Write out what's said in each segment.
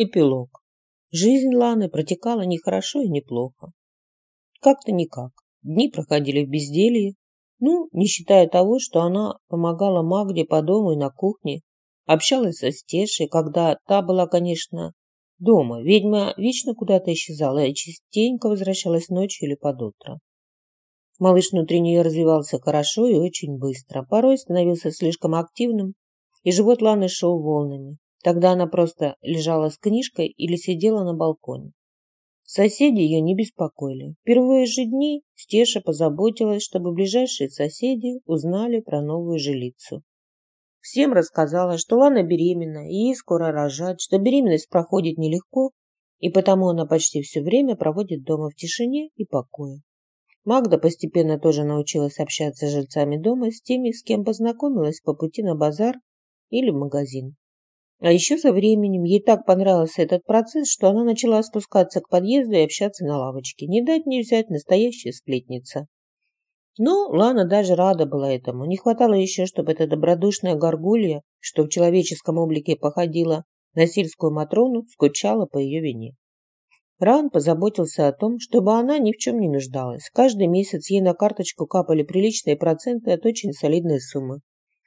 Эпилог. Жизнь Ланы протекала не хорошо и не плохо. Как-то никак. Дни проходили в безделье. Ну, не считая того, что она помогала Магде по дому и на кухне, общалась со Стешей, когда та была, конечно, дома. Ведьма вечно куда-то исчезала и частенько возвращалась ночью или под утро. Малыш внутри нее развивался хорошо и очень быстро. Порой становился слишком активным, и живот Ланы шел волнами. Тогда она просто лежала с книжкой или сидела на балконе. Соседи ее не беспокоили. Первые же дни Стеша позаботилась, чтобы ближайшие соседи узнали про новую жилицу. Всем рассказала, что Лана беременна и ей скоро рожать, что беременность проходит нелегко, и потому она почти все время проводит дома в тишине и покое. Магда постепенно тоже научилась общаться с жильцами дома, с теми, с кем познакомилась по пути на базар или в магазин. А еще со временем ей так понравился этот процесс, что она начала спускаться к подъезду и общаться на лавочке. Не дать не взять настоящая сплетница. Но Лана даже рада была этому. Не хватало еще, чтобы эта добродушная горгулья, что в человеческом облике походила на сельскую Матрону, скучала по ее вине. Ран позаботился о том, чтобы она ни в чем не нуждалась. Каждый месяц ей на карточку капали приличные проценты от очень солидной суммы,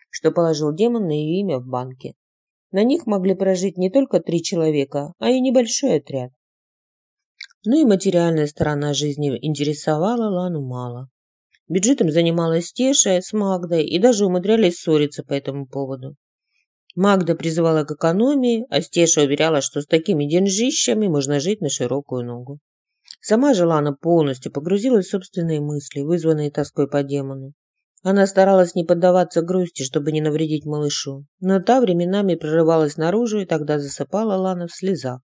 что положил демон на ее имя в банке. На них могли прожить не только три человека, а и небольшой отряд. Ну и материальная сторона жизни интересовала Лану мало. Бюджетом занималась Теша с Магдой и даже умудрялись ссориться по этому поводу. Магда призывала к экономии, а Стеша уверяла, что с такими деньжищами можно жить на широкую ногу. Сама же Лана полностью погрузилась в собственные мысли, вызванные тоской по демону. Она старалась не поддаваться грусти, чтобы не навредить малышу, но та временами прорывалась наружу, и тогда засыпала Лана в слезах.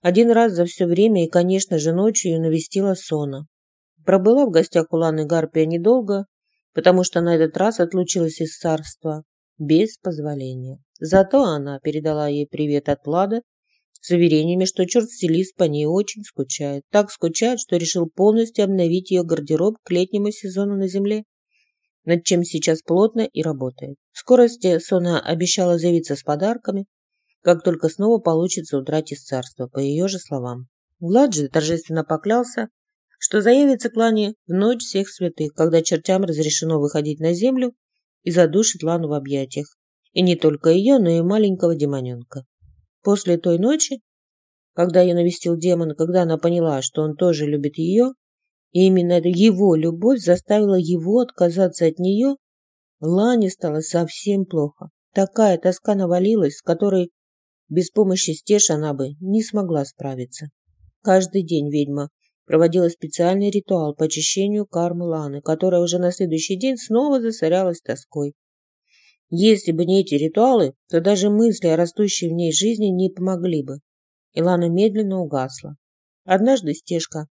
Один раз за все время и, конечно же, ночью ее навестила Сона. Пробыла в гостях у Ланы Гарпия недолго, потому что на этот раз отлучилась из царства, без позволения. Зато она передала ей привет от Влада с уверениями, что черт стилист по ней очень скучает. Так скучает, что решил полностью обновить ее гардероб к летнему сезону на земле, над чем сейчас плотно и работает. В скорости Сона обещала заявиться с подарками, как только снова получится удрать из царства, по ее же словам. Влад же торжественно поклялся, что заявится к Лане в ночь всех святых, когда чертям разрешено выходить на землю и задушит Лану в объятиях. И не только ее, но и маленького демоненка. После той ночи, когда ее навестил демон, когда она поняла, что он тоже любит ее, и именно его любовь заставила его отказаться от нее, Лане стало совсем плохо. Такая тоска навалилась, с которой без помощи Стеш она бы не смогла справиться. Каждый день ведьма проводила специальный ритуал по очищению кармы Ланы, которая уже на следующий день снова засорялась тоской. Если бы не эти ритуалы, то даже мысли о растущей в ней жизни не помогли бы. И Лана медленно угасла. Однажды Стежка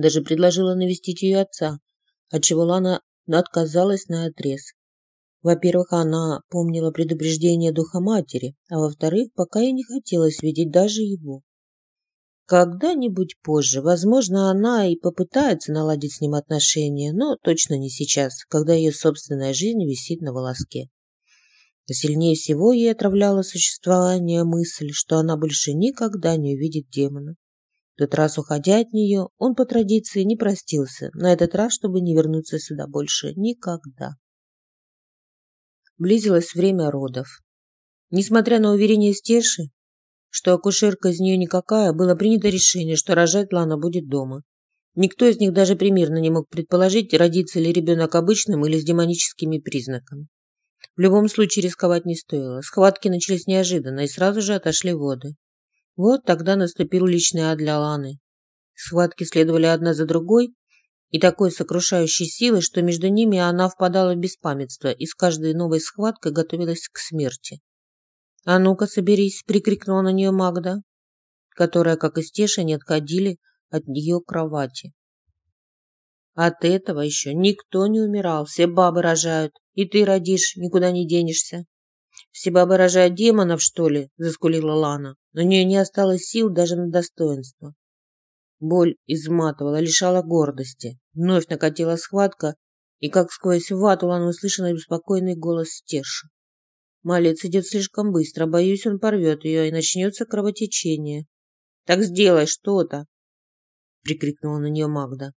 даже предложила навестить ее отца, отчего Лана отказалась на отрез. Во-первых, она помнила предупреждение духа матери, а во-вторых, пока ей не хотелось видеть даже его. Когда-нибудь позже, возможно, она и попытается наладить с ним отношения, но точно не сейчас, когда ее собственная жизнь висит на волоске. Сильнее всего ей отравляла существование мысль, что она больше никогда не увидит демона. Тот раз, уходя от нее, он по традиции не простился, на этот раз, чтобы не вернуться сюда больше никогда. Близилось время родов. Несмотря на уверение Стеши, что акушерка из нее никакая, было принято решение, что рожать Лана будет дома. Никто из них даже примерно не мог предположить, родится ли ребенок обычным или с демоническими признаками. В любом случае рисковать не стоило. Схватки начались неожиданно и сразу же отошли воды. Вот тогда наступил личный ад для Ланы. Схватки следовали одна за другой, и такой сокрушающей силой, что между ними она впадала в беспамятство и с каждой новой схваткой готовилась к смерти. «А ну-ка, соберись!» – прикрикнула на нее Магда, которая, как и Стеша, не отходили от нее кровати. От этого еще никто не умирал, все бабы рожают, и ты родишь, никуда не денешься. Все бабы рожают демонов, что ли? Заскулила Лана. Но у нее не осталось сил даже на достоинство. Боль изматывала, лишала гордости. Вновь накатила схватка, и как сквозь вату Лана услышала беспокойный голос Стеши. Малец идет слишком быстро, боюсь, он порвет ее, и начнется кровотечение. Так сделай что-то, прикрикнула на нее Магда.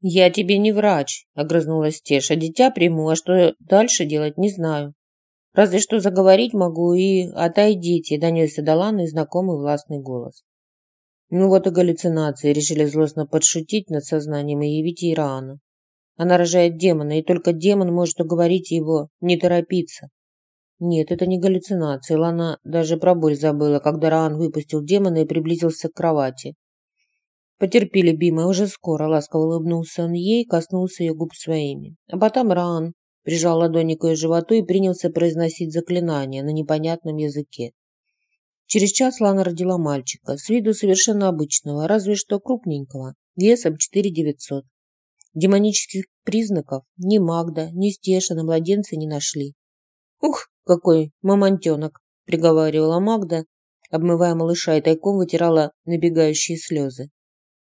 «Я тебе не врач», – огрызнулась Теша. «Дитя приму, а что дальше делать, не знаю. Разве что заговорить могу и отойдите», – донесся до Ланы знакомый властный голос. Ну вот и галлюцинации решили злостно подшутить над сознанием и явить рано. Она рожает демона, и только демон может уговорить его не торопиться. Нет, это не галлюцинации. Лана даже про боль забыла, когда Раан выпустил демона и приблизился к кровати. Потерпи, любимая, уже скоро, ласково улыбнулся он ей, коснулся ее губ своими. А потом Раан прижал ладони к ее животу и принялся произносить заклинания на непонятном языке. Через час Лана родила мальчика, с виду совершенно обычного, разве что крупненького, весом 4 900. Демонических признаков ни Магда, ни Стеша на младенца не нашли. «Ух, какой мамонтенок!» – приговаривала Магда, обмывая малыша и тайком вытирала набегающие слезы.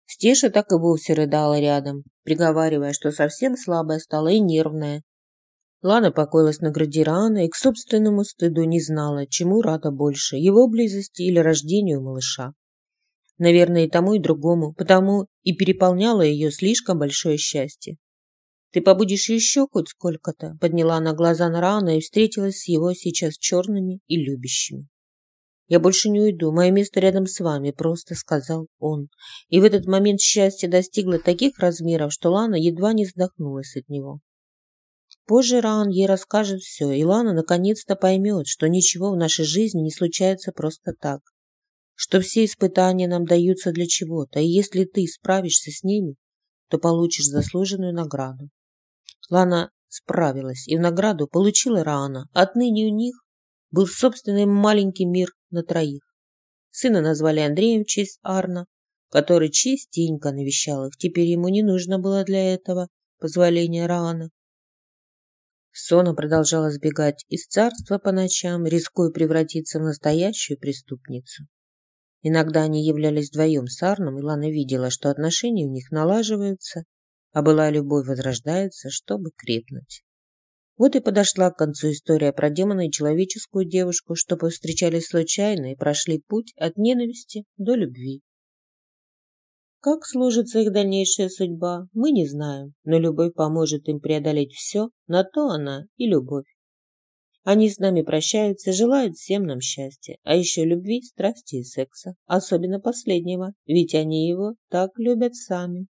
Стеша так и вовсе рыдала рядом, приговаривая, что совсем слабая стала и нервная. Лана покоилась на груди Рана и к собственному стыду не знала, чему рада больше, его близости или рождению малыша. Наверное, и тому, и другому, потому и переполняло ее слишком большое счастье. «Ты побудешь еще хоть сколько-то?» Подняла она глаза на Рана и встретилась с его сейчас черными и любящими. «Я больше не уйду, мое место рядом с вами», – просто сказал он. И в этот момент счастье достигло таких размеров, что Лана едва не вздохнулась от него. Позже Ран ей расскажет все, и Лана наконец-то поймет, что ничего в нашей жизни не случается просто так. Что все испытания нам даются для чего-то, и если ты справишься с ними, то получишь заслуженную награду. Лана справилась и в награду получила Раана. Отныне у них был собственный маленький мир на троих. Сына назвали Андреем в честь Арна, который частенько навещал их. Теперь ему не нужно было для этого позволения Раана. Сона продолжала сбегать из царства по ночам, рискуя превратиться в настоящую преступницу. Иногда они являлись вдвоем с Арном, и Лана видела, что отношения у них налаживаются, а была любовь возрождается, чтобы крепнуть. Вот и подошла к концу история про демона и человеческую девушку, что повстречались случайно и прошли путь от ненависти до любви. Как сложится их дальнейшая судьба, мы не знаем, но любовь поможет им преодолеть все, на то она и любовь. Они с нами прощаются, желают всем нам счастья, а еще любви, страсти и секса, особенно последнего, ведь они его так любят сами.